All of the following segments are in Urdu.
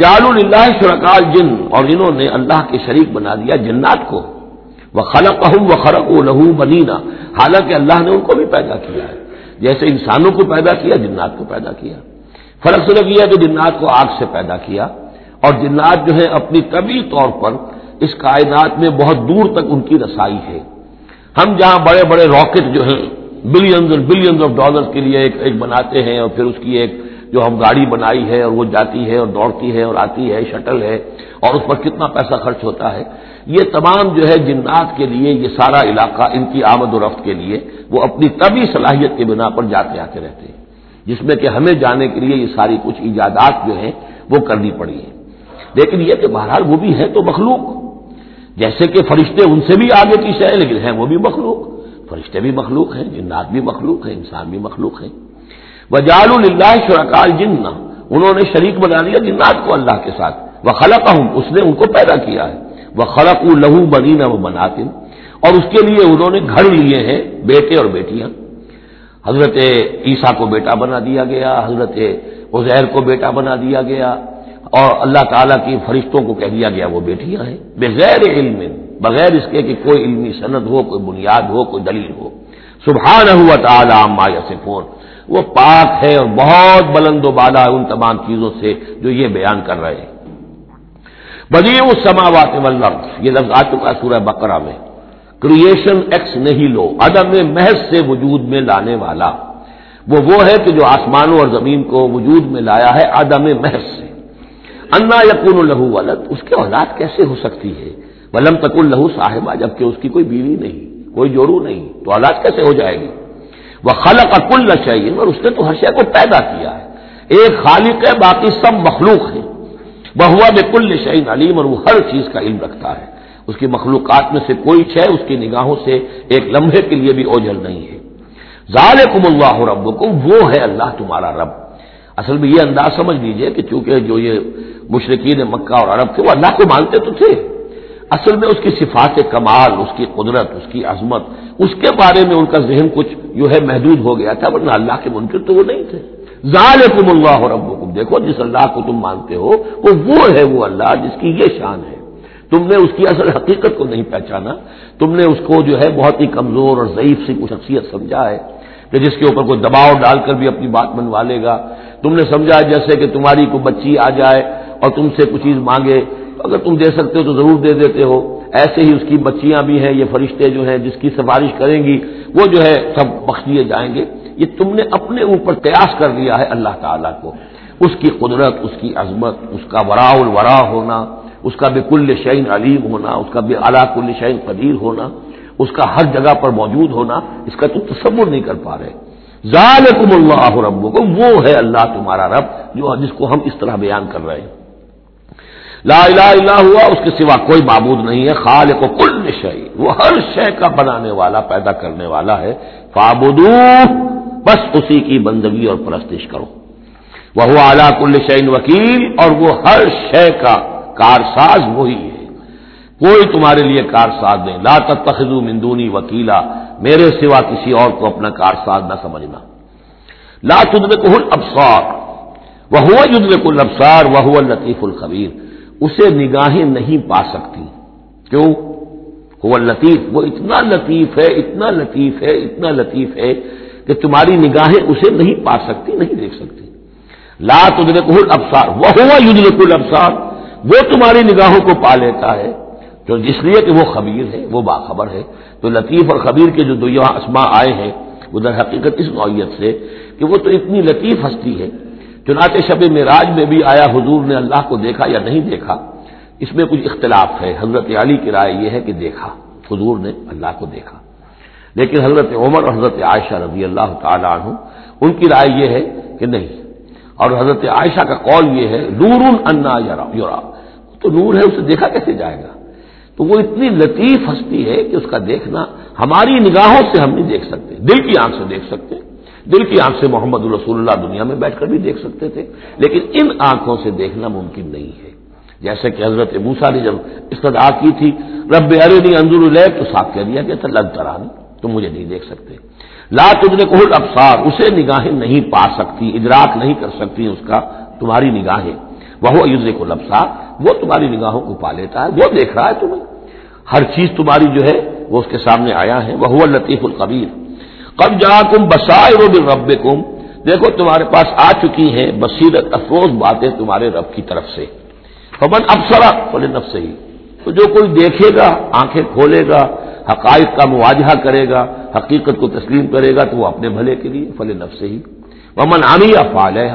جال اللہ شرکال جن اور انہوں نے اللہ کے شریک بنا دیا جنات کو۔ وہ خلق و خرق و لہو بنینا، حالانکہ اللہ نے ان کو بھی پیدا کیا ہے۔ جیسے انسانوں کو پیدا کیا، جنات کو پیدا کیا۔ فرق صرف یہ ہے کہ جنات کو آگ سے پیدا کیا، اور جنات جو ہے اپنی طبی طور پر اس کائنات میں بہت دور تک ان کی رسائی ہے۔ ہم جہاں بڑے بڑے راکٹ جو ہیں، بلینز اور بلینز آف ڈالر کے لیے ایک ایک بناتے ہیں اور پھر اس کی ایک جو ہم گاڑی بنائی ہے اور وہ جاتی ہے اور دوڑتی ہے اور آتی ہے، شٹل ہے اور اس پر کتنا پیسہ خرچ ہوتا ہے۔ یہ تمام جو ہے جنات کے لیے یہ سارا علاقہ ان کی آمد و رفت کے لیے وہ اپنی طبی صلاحیت کے بنا پر جاتے آتے رہتے ہیں۔ جس میں کہ ہمیں جانے کے لیے یہ ساری کچھ ایجادات جو ہیں وہ کرنی پڑی ہیں۔ لیکن یہ کہ بہرحال وہ بھی ہے تو مخلوق۔ جیسے کہ فرشتے ان سے بھی آگے پیچھے ہیں، لیکن ہیں وہ بھی مخلوق۔ فرشتے بھی مخلوق ہیں، جنات بھی مخلوق ہیں، انسان بھی مخلوق ہیں۔ وجال اللہ شرکال جن انہوں نے شریک بنا دیا جنات کو اللہ کے ساتھ۔ وہ خلق اس نے ان کو پیدا کیا ہے۔ وہ خلق لہو بنی نہ وہ بناتن اور اس کے لیے انہوں نے گھر لیے ہیں، بیٹے اور بیٹیاں۔ حضرت عیسیٰ کو بیٹا بنا دیا گیا، حضرت عزیر کو بیٹا بنا دیا گیا۔ اور اللہ تعالیٰ کی فرشتوں کو کہہ دیا گیا، وہ بیٹیاں ہیں۔ بغیر علم، بغیر اس کے کہ کوئی علمی صنعت ہو، کوئی بنیاد ہو، کوئی دلیل ہو۔ سبحان ہوا تعالیٰ سے فون وہ پاک ہے اور بہت بلند و بالا ہے ان تمام چیزوں سے جو یہ بیان کر رہے ہیں۔ بدی اس سماوات یہ لفظ آ چکا سورہ بقرہ میں۔ کریشن ایکس نہیں لو، عدم محض سے وجود میں لانے والا۔ وہ وہ ہے کہ جو آسمانوں اور زمین کو وجود میں لایا ہے عدم محض سے۔ انا یقون الہو ولد، اس کے اولاد کیسے ہو سکتی ہے؟ ولم تک الہو صاحبہ، جبکہ اس کی کوئی بیوی نہیں، کوئی جورو نہیں، تو اولاد کیسے ہو جائے گی؟ وہ خلق اکل چاہیے اور اس نے تو ہر شے کو پیدا کیا ہے۔ ایک خالق ہے، باقی سب مخلوق ہے بہوا میں کل شعین علیم اور وہ ہر چیز کا علم رکھتا ہے۔ اس کی مخلوقات میں سے کوئی شے اس کی نگاہوں سے ایک لمحے کے لیے بھی اوجل نہیں ہے۔ ظالم اللہ رب کو وہ ہے اللہ تمہارا رب۔ اصل میں یہ انداز سمجھ لیجیے کہ چونکہ جو یہ مشرقین مکہ اور عرب تھے، وہ اللہ کو مانتے تو تھے۔ اصل میں اس کی صفات کمال، اس کی قدرت، اس کی عظمت، اس کے بارے میں ان کا ذہن کچھ جو ہے محدود ہو گیا تھا، ورنہ اللہ کے منکر تو وہ نہیں تھے۔ ظالم اللہ رب دیکھو، جس اللہ کو تم مانتے ہو، وہ وہ ہے وہ اللہ جس کی یہ شان ہے۔ تم نے اس کی اصل حقیقت کو نہیں پہچانا۔ تم نے اس کو جو ہے بہت ہی کمزور اور ضعیف سی شخصیت سمجھا ہے کہ جس کے اوپر کوئی دباؤ ڈال کر بھی اپنی بات منوا لے گا۔ تم نے سمجھا جیسے کہ تمہاری کوئی بچی آ جائے اور تم سے کچھ چیز مانگے اگر تم دے سکتے ہو تو ضرور دے دیتے ہو۔ ایسے ہی اس کی بچیاں بھی ہیں، یہ فرشتے جو ہیں، جس کی سفارش کریں گی، وہ جو ہے، سب بخش دیے جائیں گے۔ یہ تم نے اپنے اوپر قیاس کر لیا ہے اللہ تعالیٰ کو۔ اس کی قدرت، اس کی عظمت، اس کا ورا الورا ہونا، اس کا بے کل شعین علیم ہونا، اس کا بے اعلیٰ کل شعین قدیر ہونا، اس کا ہر جگہ پر موجود ہونا، اس کا تم تصور نہیں کر پا رہے۔ ظالم اللہ رب کو وہ ہے اللہ تمہارا رب، جو جس کو ہم اس طرح بیان کر رہے ہیں۔ لا الہ الا ہوا، اس کے سوا کوئی معبود نہیں ہے، خالق کل شعی وہ ہر شے کا بنانے والا، پیدا کرنے والا ہے۔ فابدو بس اسی کی بندگی اور پرستش کرو۔ وہ اعلیٰ کل شعین وکیل، اور وہ ہر شے کا کارساز وہی ہے۔ کوئی تمہارے لیے کارساز نہیں۔ لا تخذو مندونی وکیلا، میرے سوا کسی اور کو اپنا کارساز نہ سمجھنا۔ لا تدر کو ابسار وہ ہوا یدر کل ابسار وہ ہوا لطیف الخبیر۔ اسے نگاہیں نہیں پا سکتی۔ کیوں؟ وہ لطیف، وہ اتنا لطیف ہے، اتنا لطیف ہے، اتنا لطیف ہے کہ تمہاری نگاہیں اسے نہیں پا سکتی، نہیں دیکھ سکتی۔ لا تدرک ابسار وہ ہوا یدرک الابصار، وہ تمہاری نگاہوں کو پا لیتا ہے، جو جس لیے کہ وہ خبیر ہے، وہ باخبر ہے۔ تو لطیف اور خبیر کے جو دو اسما آئے ہیں، وہ در حقیقت اس نوعیت سے کہ وہ تو اتنی لطیف ہستی ہے۔ چنانچہ شب معراج میں بھی آیا حضور نے اللہ کو دیکھا یا نہیں دیکھا؟ اس میں کچھ اختلاف ہے۔ حضرت علی کی رائے یہ ہے کہ دیکھا۔ حضور نے اللہ کو دیکھا۔ لیکن حضرت عمر اور حضرت عائشہ رضی اللہ تعالیٰ عنہ، ان کی رائے یہ ہے کہ نہیں۔ اور حضرت عائشہ کا قول یہ ہے نور انا یورا تو نور ہے، اسے دیکھا کیسے جائے گا؟ تو وہ اتنی لطیف ہستی ہے کہ اس کا دیکھنا ہماری نگاہوں سے ہم نہیں دیکھ سکتے، دل کی آنکھ سے دیکھ سکتے۔ دل کی آنکھ سے محمد الرسول اللہ دنیا میں بیٹھ کر بھی دیکھ سکتے تھے، لیکن ان آنکھوں سے دیکھنا ممکن نہیں ہے۔ جیسے کہ حضرت موسا نے جب استدا کی تھی، رب ارے نہیں اندر تو صاف کہہ دیا کہ لگ ترانی، تم مجھے نہیں دیکھ سکتے۔ لا تجرے کوہل ابسار اسے نگاہیں نہیں پا سکتی، ادراک نہیں کر سکتی اس کا، تمہاری نگاہیں۔ وہ یوز کو لفظہ وہ تمہاری نگاہوں کو پا لیتا ہے، وہ دیکھ رہا ہے تمہیں۔ ہر چیز تمہاری جو ہے، وہ اس کے سامنے آیا ہے۔ وہ لطیف القبیر۔ کب جا کم بسائے رب کم دیکھو تمہارے پاس آ چکی ہیں بصیرت، افروز باتیں تمہارے رب کی طرف سے۔ فمن افسرا بولے نف سے ہی۔ تو جو کوئی دیکھے گا، آنکھیں کھولے گا، حقائق کا مواجہ کرے گا، حقیقت کو تسلیم کرے گا، تو وہ اپنے بھلے کے لیے فل نف سے ہی۔ ومن عامی افعال ہے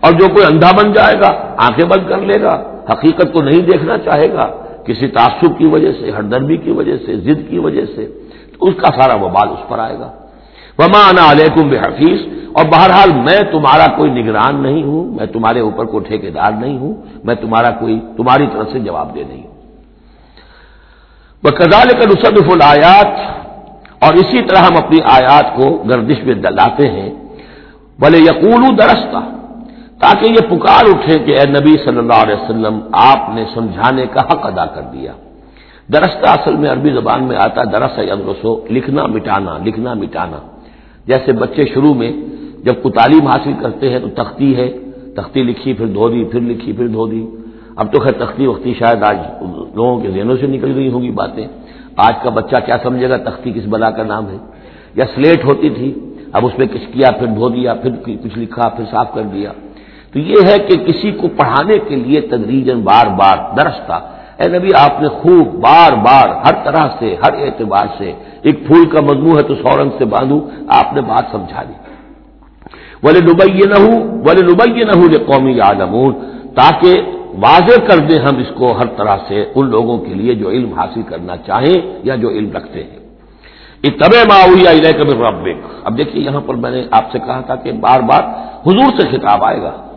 اور جو کوئی اندھا بن جائے گا، آنکھیں بند کر لے گا۔ حقیقت کو نہیں دیکھنا چاہے گا، کسی تعصب کی وجہ سے ہردرمی کی وجہ سے، ضد کی وجہ سے، تو اس کا سارا وبال اس پر آئے گا۔ وما انا علیکم بحفیظ اور بہرحال میں تمہارا کوئی نگران نہیں ہوں، میں تمہارے اوپر کوئی ٹھیکے دار نہیں ہوں، میں تمہارا کوئی، تمہاری طرف سے جواب دے نہیں ہوں۔ وہ کزال کا نصدف الآیات اور اسی طرح ہم اپنی آیات کو گردش میں لاتے ہیں۔ بھلے یقول درستہ تاکہ یہ پکار اٹھے کہ اے نبی صلی اللہ علیہ وسلم، آپ نے سمجھانے کا حق ادا کر دیا۔ درستہ اصل میں عربی زبان میں آتا درس ادرسو لکھنا مٹانا لکھنا مٹانا۔ جیسے بچے شروع میں جب کو تعلیم حاصل کرتے ہیں تو تختی ہے، تختی لکھی، پھر دھو دی، پھر لکھی، پھر دھو دی۔ اب تو خیر تختی وقتی شاید آج لوگوں کے ذہنوں سے نکل گئی ہوں گی باتیں۔ آج کا بچہ کیا سمجھے گا؟ تختی کس بلا کا نام ہے؟ یا سلیٹ ہوتی تھی، اب اس میں کچھ کیا، پھر دھو دیا، پھر کچھ لکھا، پھر صاف کر دیا۔ تو یہ ہے کہ کسی کو پڑھانے کے لیے تدریجن بار بار درس تھا۔ اے نبی، آپ نے خوب بار بار ہر طرح سے، ہر اعتبار سے ایک پھول کا مضمون ہے تو سورنگ سے باندھوں آپ نے بات سمجھا دی۔ بولے نبئی نہ ہوں بولے نبئی نہ ہوں یہ قومی عالمون تاکہ واضح کر دیں ہم اس کو ہر طرح سے ان لوگوں کے لیے جو علم حاصل کرنا چاہیں یا جو علم رکھتے ہیں۔ طب معاویہ علیہ کبھی رب اب دیکھیے یہاں پر میں نے آپ سے کہا تھا کہ بار بار حضور سے خطاب آئے گا۔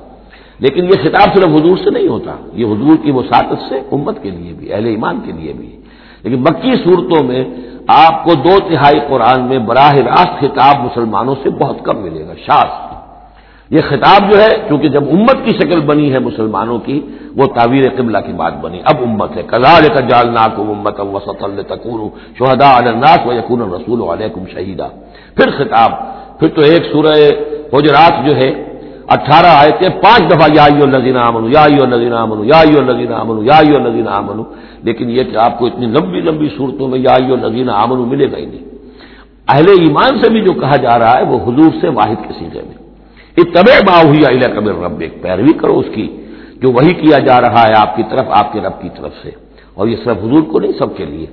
لیکن یہ خطاب صرف حضور سے نہیں ہوتا، یہ حضور کی وساطت سے امت کے لیے بھی، اہل ایمان کے لیے بھی۔ لیکن بکی صورتوں میں آپ کو دو تہائی قرآن میں براہ راست خطاب مسلمانوں سے بہت کم ملے گا شاس یہ خطاب جو ہے کیونکہ جب امت کی شکل بنی ہے مسلمانوں کی، وہ تعویر قبلہ کی بات بنی۔ اب امت ہے۔ کزال کا جالنا کو امت وسط تکور شہدا الناس و یقون رسول علیکم شہیدہ پھر خطاب، پھر تو ایک سورہ حجرات جو ہے اٹھارہ آئے تھے پانچ دفعہ یا نظین امن یا نظین امن یا نظین امن یا نظین امن لیکن یہ کہ آپ کو اتنی لمبی لمبی صورتوں میں یا نظین امن ملے گا ہی نہیں۔ اہل ایمان سے بھی جو کہا جا رہا ہے، وہ حضور سے واحد کے سیدھے میں۔ یہ طب ہوئی اہل رب ایک پیروی کرو اس کی جو وہی کیا جا رہا ہے آپ کی طرف، آپ کے رب کی طرف سے۔ اور یہ صرف حضور کو نہیں، سب کے لیے۔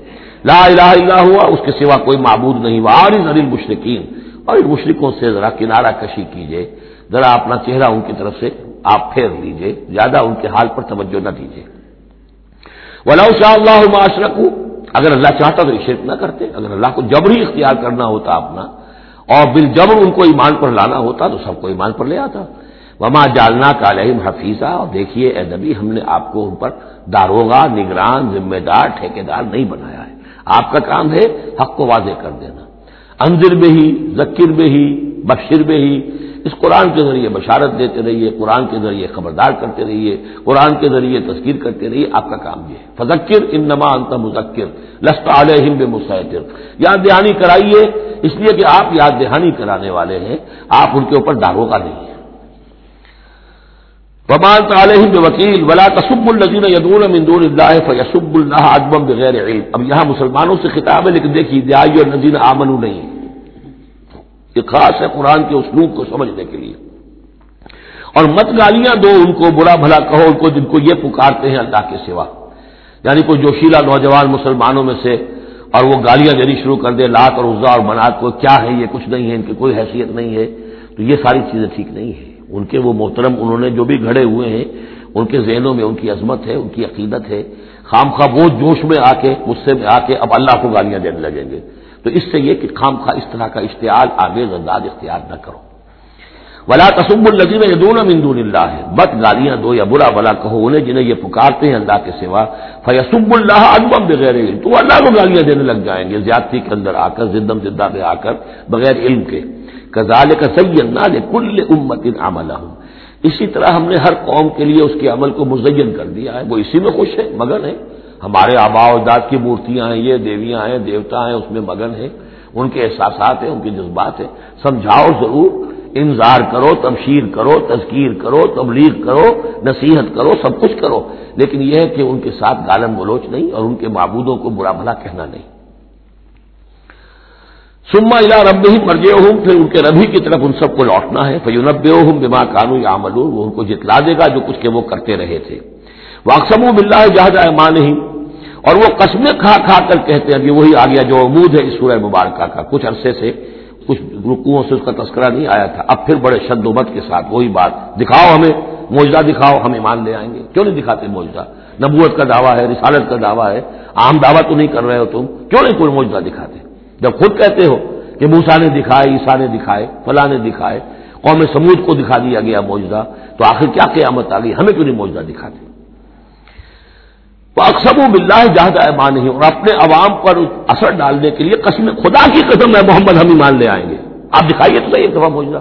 لا الہ الا ہوا، اس کے سوا کوئی معبود نہیں۔ وارث علی مشرقین اور ان مشرقوں سے ذرا کنارہ کشی کیجیے ذرا اپنا چہرہ ان کی طرف سے آپ پھیر لیجیے، زیادہ ان کے حال پر توجہ نہ دیجیے ولاؤ شاہ اللہ معاشرق اگر اللہ چاہتا تو شرک نہ کرتے، اگر اللہ کو جبری اختیار کرنا ہوتا اپنا، اور بال جبر ان کو ایمان پر لانا ہوتا تو سب کو ایمان پر لے آتا۔ وما جالنا کا لہم حفیظہ اور دیکھیے اے نبی، ہم نے آپ کو ان پر داروگا نگران، ذمہ دار، ٹھیکیدار نہیں بنایا ہے۔ آپ کا کام ہے حق کو واضح کر دینا۔ انضر میں ہی ذکر میں ہی بشر میں ہی اس قرآن کے ذریعے بشارت دیتے رہیے، قرآن کے ذریعے خبردار کرتے رہیے، قرآن کے ذریعے تذکیر کرتے رہیے، آپ کا کام یہ ہے۔ فذکر ان نما انت مذکر لسط علیہم بے مسحر یاد دہانی کرائیے، اس لیے کہ آپ یاد دہانی کرانے والے ہیں، آپ ان کے اوپر داغوں کا نہیں ہے ومان تعلیم بے وکیل ولا تصب النظین یدون مندون اللہ فیسب اللہ اجبم بغیر علم۔ اب یہاں مسلمانوں سے خطاب ہے، لیکن دیکھیے دیائی اور نظین آمن نہیں یہ خاص ہے قرآن کے اسلوب کو سمجھنے کے لیے۔ اور مت گالیاں دو ان کو برا بھلا کہو، ان کو جن کو یہ پکارتے ہیں اللہ کے سوا۔ یعنی کوئی جوشیلا نوجوان مسلمانوں میں سے اور وہ گالیاں دینی شروع کر دے لات اور عزا اور منات کو، کیا ہے یہ؟ کچھ نہیں ہے، ان کی کوئی حیثیت نہیں ہے۔ تو یہ ساری چیزیں ٹھیک نہیں ہے ان کے وہ محترم، انہوں نے جو بھی گھڑے ہوئے ہیں، ان کے ذہنوں میں ان کی عظمت ہے، ان کی عقیدت ہے۔ خام خواہ وہ جوش میں آ کے غصے میں آ کے اب اللہ کو گالیاں دینے لگیں گے۔ تو اس سے یہ کہ خام خواہ اس طرح کا اشتعال آمیز انداز اختیار نہ کرو۔ ولا تصب النظیم یہ دونوں مندون اللہ ہے بد گالیاں دو یا برا بلا کہو، انہیں جنہیں یہ پکارتے ہیں اللہ کے سوا فیسب اللہ ادبم بغیر علم۔ تو اللہ کو گالیاں دینے لگ جائیں گے، زیادتی کے اندر آ کر زدم زدہ میں آ کر، بغیر علم کے۔ کزال کا سی اللہ کل امت عملہ اسی طرح ہم نے ہر قوم کے لیے اس کے عمل کو مزین کر دیا ہے۔ وہ اسی میں خوش ہے مگن ہے ہمارے آبا اجداد کی مورتیاں ہیں، یہ دیویاں ہیں، دیوتا ہیں، اس میں مگن ہے ان کے احساسات ہیں، ان کے جذبات ہیں۔ سمجھاؤ ضرور انظار کرو، تبشیر کرو، تذکیر کرو، تبلیغ کرو، نصیحت کرو، سب کچھ کرو۔ لیکن یہ ہے کہ ان کے ساتھ گالم بلوچ نہیں اور ان کے معبودوں کو برا بھلا کہنا نہیں۔ سما الا رب ہی مرجے ہوں پھر ان کے ربی کی طرف ان سب کو لوٹنا ہے۔ فیونب ہوں بما کانو یا ملون وہ ان کو جتلا دے گا جو کچھ کہ وہ کرتے رہے تھے۔ وہ اقسم بلّہ جہاز مان ہی اور وہ قسمیں کھا کھا کر کہتے ہیں کہ وہی آ گیا جو امود ہے اس سورہ مبارکہ کا۔ کچھ عرصے سے کچھ رکوؤں سے اس کا تذکرہ نہیں آیا تھا۔ اب پھر بڑے شد و مت کے ساتھ وہی بات۔ دکھاؤ ہمیں موجودہ دکھاؤ، ہم ایمان لے آئیں گے۔ کیوں نہیں دکھاتے موجودہ نبوت کا دعویٰ ہے، رسالت کا دعویٰ ہے۔ عام دعویٰ تو نہیں کر رہے ہو تم۔ کیوں نہیں کوئی موجودہ دکھاتے؟ جب خود کہتے ہو کہ موسا نے دکھائے عیسا نے دکھائے، فلاں نے دکھائے، قوم سمود کو دکھا دیا گیا موجودہ تو آخر کیا قیامت آ گئی؟ ہمیں کیوں نہیں موجودہ دکھاتے؟ اکثر بلّہ جہاز ایمان نہیں اور اپنے عوام پر اثر ڈالنے کے لیے قسم، خدا کی قسم ہے محمد ہم ایمان لے آئیں گے۔ آپ دکھائیے تو صحیح ایک دفعہ پہنچنا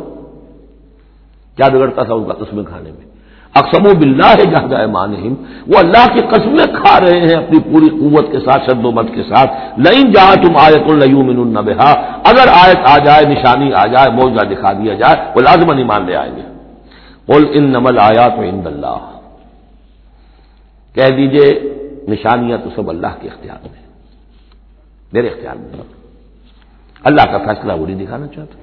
کیا بگڑتا تھا ان کا قسمیں کھانے میں۔ اقسم و بلّہ ہے جہاز ایمان وہ اللہ کی قسمیں کھا رہے ہیں اپنی پوری قوت کے ساتھ، شد و مت کے ساتھ۔ نہیں جا تم آیت الم البحا اگر آیت آ جائے، نشانی آ جائے موجودہ دکھا دیا جائے، وہ لازمن ایمان لے آئیں گے۔ بول ان نمل آیا تو اللہ۔ کہہ دیجیے نشانیاں تو سب اللہ کے اختیار میں میرے اختیار میں اللہ کا فیصلہ وہ نہیں دکھانا چاہتا۔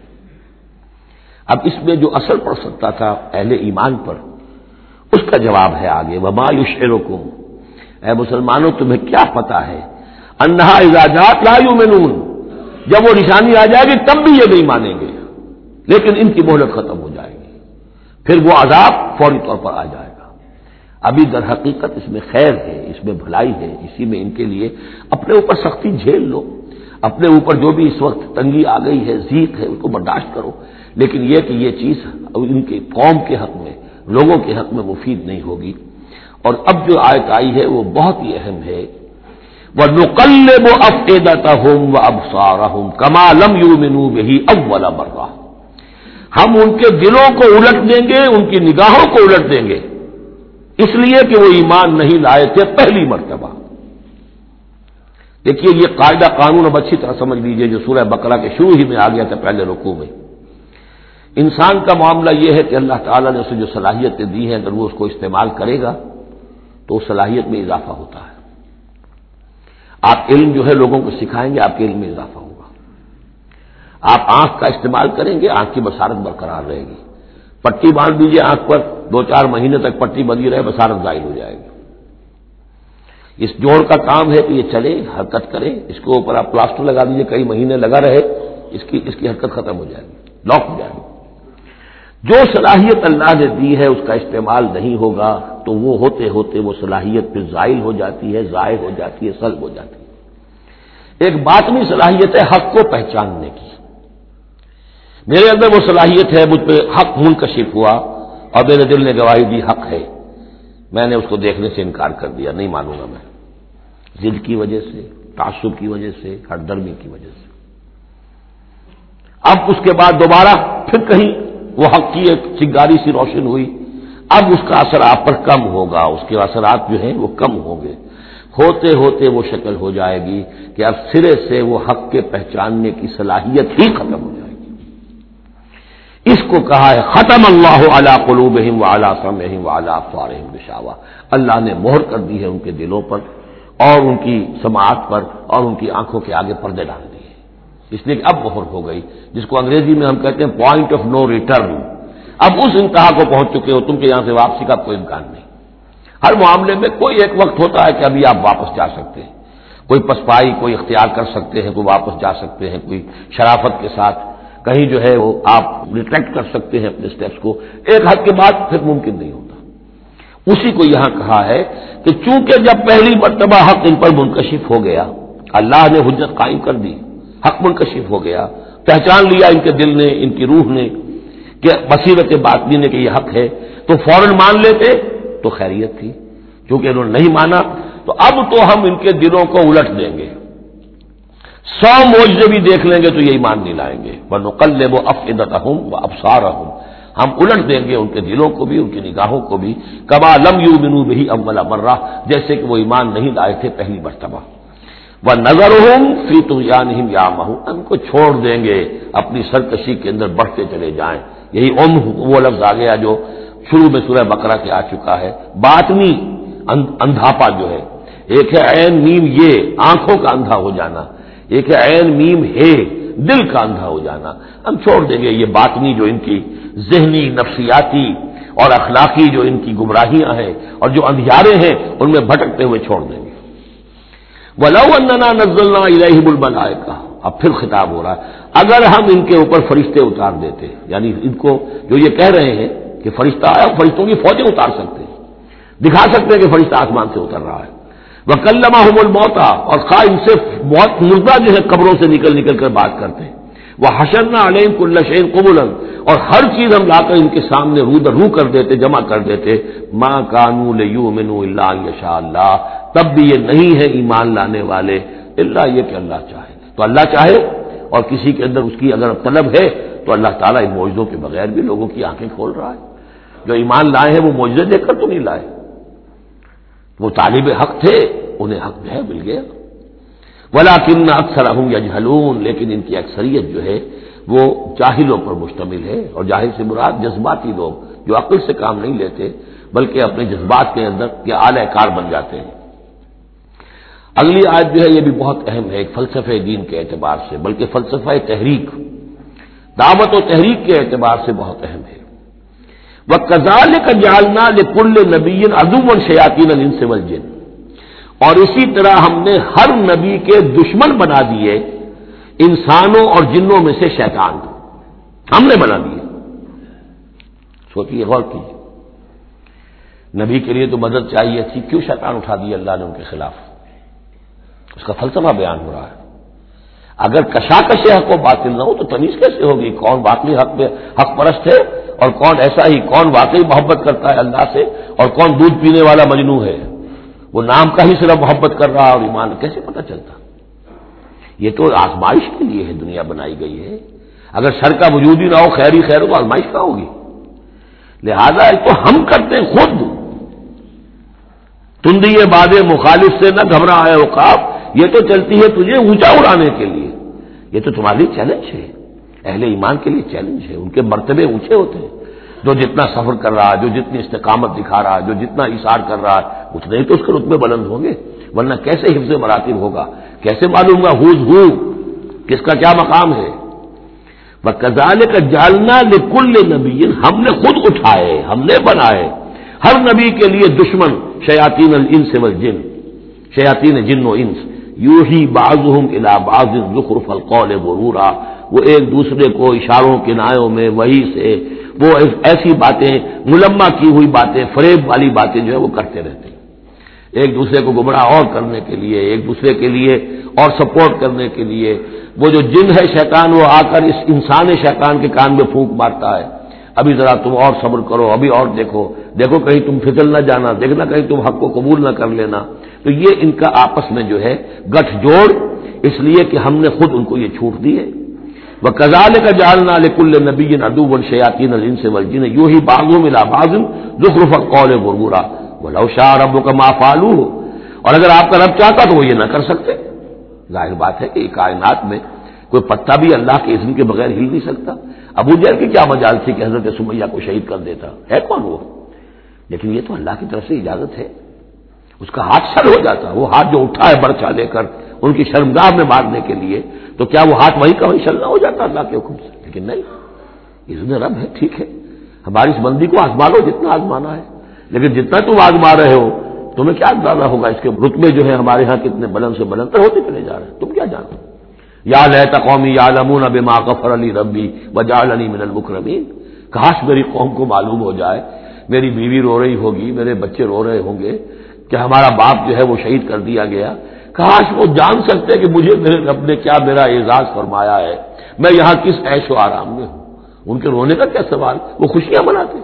اب اس میں جو اثر پڑ سکتا تھا اہل ایمان پر، اس کا جواب ہے آگے وہ مایوش کو اے مسلمانوں، تمہیں کیا پتا ہے؟ انہا اجازات لایو مینون جب وہ نشانی آ جائے گی تب بھی یہ نہیں مانیں گے۔ لیکن ان کی مہلت ختم ہو جائے گی۔ پھر وہ عذاب فوری طور پر آ جائے گا۔ ابھی در حقیقت اس میں خیر ہے، اس میں بھلائی ہے، اسی میں ان کے لیے اپنے اوپر سختی جھیل لو۔ اپنے اوپر جو بھی اس وقت تنگی آ گئی ہے، زیق ہے، اس کو برداشت کرو۔ لیکن یہ کہ یہ چیز ان کے قوم کے حق میں، لوگوں کے حق میں مفید نہیں ہوگی۔ اور اب جو آیت آئی ہے، وہ بہت ہی اہم ہے۔ وہ نقل وہ افیدتا ہوں وہ اب سارا ہوں کمالم یو منو بہی اب والا ہم ان کے دلوں کو الٹ دیں گے، ان کی نگاہوں کو الٹ دیں گے۔ اس لیے کہ وہ ایمان نہیں لائے تھے پہلی مرتبہ۔ دیکھیے یہ قاعدہ قانون اب اچھی طرح سمجھ لیجیے جو سورہ بکرا کے شروع ہی میں آ گیا تھا پہلے رقو میں۔ انسان کا معاملہ یہ ہے کہ اللہ تعالیٰ نے اسے جو صلاحیتیں دی ہیں اگر وہ اس کو استعمال کرے گا تو اس صلاحیت میں اضافہ ہوتا ہے۔ آپ علم جو ہے لوگوں کو سکھائیں گے، آپ کے علم میں اضافہ ہوگا۔ آپ آنکھ کا استعمال کریں گے، آنکھ کی بسارت برقرار رہے گی۔ پٹی باندھ دیجیے آنکھ پر۔ دو چار مہینے تک پٹی بندی رہے بسارت ظاہر ہو جائے گی۔ اس جوڑ کا کام ہے کہ یہ چلے، حرکت کرے، اس کے اوپر آپ پلاسٹر لگا دیجیے کئی مہینے لگا رہے، اس کی اس کی حرکت ختم ہو جائے گی، لاک ہو جائے گی۔ جو صلاحیت اللہ نے دی ہے، اس کا استعمال نہیں ہوگا، تو وہ ہوتے ہوتے وہ صلاحیت پھر زائل ہو جاتی ہے، ضائع ہو جاتی ہے، سلب ہو جاتی ہے۔ ایک باطنی صلاحیت ہے حق کو پہچاننے کی۔ میرے اندر وہ صلاحیت ہے، مجھ پہ حق منکشف ہوا۔ اور میرے دل نے گواہی دی، حق ہے۔ میں نے اس کو دیکھنے سے انکار کر دیا، نہیں مانوں گا میں۔ ضد کی وجہ سے، تعصب کی وجہ سے ہر درمی کی وجہ سے۔ اب اس کے بعد دوبارہ پھر کہیں وہ حق کی ایک چنگاری سی روشن ہوئی۔ اب اس کا اثر آپ پر کم ہوگا، اس کے اثرات جو ہیں وہ کم ہوں گے۔ ہوتے ہوتے وہ شکل ہو جائے گی کہ اب سرے سے وہ حق کے پہچاننے کی صلاحیت ہی ختم ہو اس کو کہا ہے، ختم اللہ علا قلوب و اعلیٰ سم و اعلیٰ بشاوا اللہ نے مہر کر دی ہے ان کے دلوں پر اور ان کی سماعت پر اور ان کی آنکھوں کے آگے پردے ڈال دیے اس لیے کہ اب مہر ہو گئی، جس کو انگریزی میں ہم کہتے ہیں پوائنٹ آف نو ریٹرن اب اس انتہا کو پہنچ چکے ہو، تم کے یہاں سے واپسی کا کوئی امکان نہیں۔ ہر معاملے میں کوئی ایک وقت ہوتا ہے کہ ابھی آپ واپس جا سکتے ہیں۔ کوئی پسپائی، کوئی اختیار کر سکتے ہیں، کوئی واپس جا سکتے ہیں، کوئی شرافت کے ساتھ کہیں جو ہے وہ آپ ریٹریکٹ کر سکتے ہیں اپنے اسٹیپس کو، ایک حد کے بعد پھر ممکن نہیں ہوتا۔ اسی کو یہاں کہا ہے کہ چونکہ جب پہلی مرتبہ حق ان پر منکشف ہو گیا، اللہ نے حجت قائم کر دی، حق منکشف ہو گیا، پہچان لیا ان کے دل نے، ان کی روح نے کہ بصیرت بات نے کہ یہ حق ہے، تو فوراً مان لیتے تو خیریت تھی۔ چونکہ انہوں نے نہیں مانا، تو اب تو ہم ان کے دلوں کو الٹ دیں گے۔ سو موجے بھی دیکھ لیں گے تو یہ ایمان نہیں لائیں گے۔ وہ نقل وہ افدت ہوں وہ افسار ہوں ہم الٹ دیں گے ان کے دلوں کو بھی، ان کی نگاہوں کو بھی۔ کبا لم یو بنو بھی املا مرہ جیسے کہ وہ ایمان نہیں لائے تھے پہلی مرتبہ۔ وہ نظر ہوں تو یا نہیں یا ان کو چھوڑ دیں گے۔ اپنی سرکشی کے اندر بڑھتے چلے جائیں۔ یہی ام وہ لفظ آ گیا جو شروع میں سورہ بکرا کے آ چکا ہے۔ باطنی اندھاپا جو ہے۔ ایک ہے عین میم یہ، آنکھوں کا اندھا ہو جانا۔ ایک ہے عین میم ہے، دل کا اندھا ہو جانا۔ ہم چھوڑ دیں گے یہ باطنی جو ان کی ذہنی، نفسیاتی اور اخلاقی جو ان کی گمراہیاں ہیں اور جو اندھیارے ہیں، ان میں بھٹکتے ہوئے چھوڑ دیں گے۔ ولاؤ نزلنا الہب البلائے کا اب پھر خطاب ہو رہا ہے۔ اگر ہم ان کے اوپر فرشتے اتار دیتے یعنی ان کو جو یہ کہہ رہے ہیں کہ فرشتہ آیا، فرشتوں کی فوجیں اتار سکتے ہیں۔ دکھا سکتے ہیں کہ فرشتہ آسمان سے اتر رہا ہے۔ وہ کلما حمل اور خواہ ان سے بہت مردہ جو ہے قبروں سے نکل نکل کر بات کرتے ہیں۔ وہ حشرنا علیم کل شین قبول اور ہر چیز ہم لا کر ان کے سامنے رو رو کر دیتے، جمع کر دیتے۔ ماں کانو لو منو اللہ یشا اللہ تب بھی یہ نہیں ہے ایمان لانے والے۔ اللہ یہ کہ اللہ چاہے۔ تو اللہ چاہے اور کسی کے اندر اس کی اگر طلب ہے، تو اللہ تعالیٰ ان معجزوں کے بغیر بھی لوگوں کی آنکھیں کھول رہا ہے۔ جو ایمان لائے ہیں، وہ معجزے دیکھ کر تو نہیں لائے۔ وہ طالب حق تھے، انہیں حق جو ہے مل گیا۔ ولا کن اکثر ہوں یا جھلون لیکن ان کی اکثریت جو ہے وہ جاہلوں پر مشتمل ہے اور جاہل سے مراد جذباتی لوگ جو عقل سے کام نہیں لیتے، بلکہ اپنے جذبات کے اندر کے اعلی کار بن جاتے ہیں۔ اگلی آج جو ہے یہ بھی بہت اہم ہے، ایک فلسفہ دین کے اعتبار سے، بلکہ فلسفہ تحریک، دعوت و تحریک کے اعتبار سے بہت اہم ہے۔ وہ کزال کا جالنا لکل نبی ادوم الشیاطین سے جن اور اسی طرح ہم نے ہر نبی کے دشمن بنا دیے انسانوں اور جنوں میں سے شیطان ہم نے بنا دیے۔ سوچیے، غور کیجیے۔ نبی کے لیے تو مدد چاہیے تھی، کیوں شیطان اٹھا دی اللہ نے ان کے خلاف؟ اس کا فلسفہ بیان ہو رہا ہے۔ اگر کشاکش حق و باطل نہ ہو تو تمیز کیسے ہوگی؟ کون واقعی حق میں حق پرست ہے اور کون ایسا ہی؟ کون واقعی محبت کرتا ہے اللہ سے اور کون دودھ پینے والا مجنو ہے؟ وہ نام کا ہی صرف محبت کر رہا اور ایمان کیسے پتہ چلتا؟ یہ تو آزمائش کے لیے ہے، دنیا بنائی گئی ہے۔ اگر سر کا وجود ہی نہ ہو، خیر ہی خیر ہو تو آزمائش کا ہوگی؟ لہذا تو ہم کرتے ہیں خود۔ تندی باد مخالف سے نہ گھبرا ہے اوقاف یہ تو چلتی ہے تجھے اونچا اڑانے کے لیے۔ یہ تو تمہارے لیے چیلنج ہے۔ اہل ایمان کے لیے چیلنج ہے۔ ان کے مرتبے اونچے ہوتے ہیں۔ جو جتنا سفر کر رہا ہے، جو جتنی استقامت دکھا رہا ہے، جو جتنا اشار کر رہا ہے اتنے ہی تو اس کے رتبے بلند ہوں گے۔ ورنہ کیسے حفظ مراتب ہوگا؟ کیسے معلوم گا ہوز ہو کس کا کیا مقام ہے؟ کزال کا جالنا لکل نبی ہم نے خود اٹھائے، ہم نے بنائے۔ ہر نبی کے لیے دشمن شیاتین الانس والجن شیاتین جن و انس۔ یوں ہی بعض الا بعض زخرف القول غرورا۔ وہ ایک دوسرے کو اشاروں کے نایوں میں وہی سے وہ ایسی باتیں ملما کی ہوئی باتیں، فریب والی باتیں جو ہے وہ کرتے رہتے ہیں۔ ایک دوسرے کو گمراہ اور کرنے کے لیے، ایک دوسرے کے لیے اور سپورٹ کرنے کے لیے۔ وہ جو جن ہے شیطان، وہ آ کر اس انسان شیطان کے کان میں پھونک مارتا ہے۔ ابھی ذرا تم اور صبر کرو، ابھی اور دیکھو۔ دیکھو کہیں تم فضل نہ جانا دیکھنا کہیں تم حق کو قبول نہ کر لینا۔ تو یہ ان کا آپس میں جو ہے گٹھ جوڑ، اس لیے کہ ہم نے خود ان کو یہ چھوٹ دی ہے۔ وہ کزال کا جالنا کل نبی ادو ون شیاتی نظین سے ورجین یوں ہی باغوں ملا بازم دکھ قول بربورا وہ لو شاہ رب کا معافالو ہو اور اگر آپ کا رب چاہتا تو وہ یہ نہ کر سکتے۔ ظاہر بات ہے کہ کائنات میں کوئی پتا بھی اللہ کے اذن کے بغیر ہل نہیں سکتا۔ ابو جہل کی کیا مجال تھی کہ حضرت سمیہ کو شہید کر دیتا۔ ہے کون وہ؟ لیکن یہ تو اللہ کی طرف سے اجازت ہے۔ اس کا ہاتھ سر ہو جاتا، وہ ہاتھ جو اٹھا ہے برچا لے کر ان کی شرمگاہ میں مارنے کے لیے، تو کیا وہ ہاتھ وہی کا وہی چلنا ہو جاتا اللہ کے حکم سے؟ لیکن نہیں اس نے رب ہے، ٹھیک ہے۔ ہماری اس بندی کو آزما لو جتنا آزمانا ہے۔ لیکن جتنا تم آزما رہے ہو، تمہیں کیا اندازہ ہوگا اس کے رتبے جو ہے ہمارے ہاں کتنے بلند سے بلند ہوتے چلے جا رہے ہیں؟ تم کیا جانو یا لہتا قومی یا لمون اب ماں کفر علی ربی وجال علی من المکرمین۔ کاش میری قوم کو معلوم ہو جائے، میری بیوی رو رہی ہوگی، میرے بچے رو رہے ہوں گے، کہ ہمارا باپ جو ہے وہ شہید کر دیا گیا۔ کاش وہ جان سکتے کہ مجھے میرے رب نے کیا میرا اعزاز فرمایا ہے۔ میں یہاں کس ایش و آرام میں ہوں؟ ان کے رونے کا کیا سوال؟ وہ خوشیاں مناتے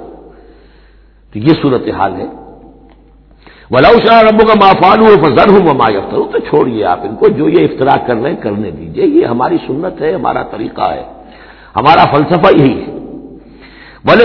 تو یہ صورت حال ہے۔ ولاؤ شاہ ربو کا مافان ہو فضر ہوں ما افطر تو چھوڑیے آپ ان کو، جو یہ افطرا کر رہے ہیں کرنے دیجیے یہ ہماری سنت ہے، ہمارا طریقہ ہے۔ ہمارا فلسفہ یہی ہے۔ بولے